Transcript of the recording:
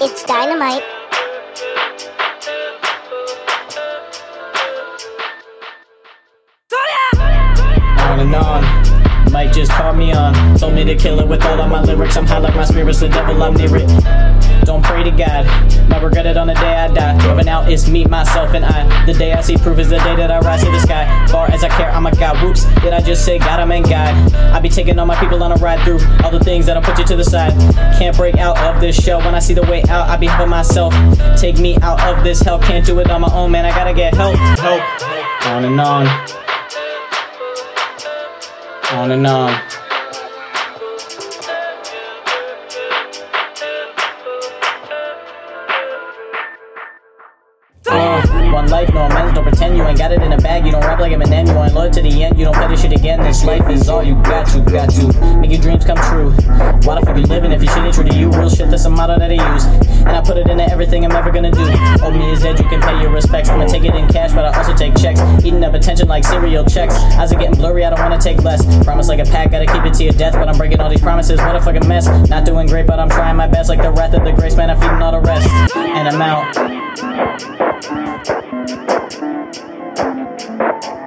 It's dynamite. On and on. Mike just called me on. Told me to kill it with all of my lyrics. I'm high like my spirits, the devil, I'm near it. Don't pray to God. Never regret it on the day I die. Driven it's me, myself, and I. The day I see proof is the day that I rise to the sky. Far as I care, I'm a god. Whoops, did I just say God? I'm meant God. I be taking all my people on a ride through all the things that'll put you to the side. Can't break out of this shell. When I see the way out, I be helping myself. Take me out of this hell. Can't do it on my own, man. I gotta get help. Help. On and on. On and on. One life, no amends, don't pretend you ain't got it in a bag. You don't rap like Eminem, you ain't loyal to the end. You don't play this shit again. This life is all you got to, got to make your dreams come true. Why the fuck you living if your shit ain't true to you? Real shit, that's a motto that I use, and I put it into everything I'm ever gonna do. Old me is dead, you can pay your respects. I'ma take it in cash, but I also take checks. Eating up attention like cereal Chex. Eyes are getting blurry, I don't wanna take less. Promise like a pack, gotta keep it to your death. But I'm breaking all these promises, what a fucking mess. Not doing great, but I'm trying my best. Like the wrath of the grace, man, I'm feeding all the rest. And I'm out. Thank you.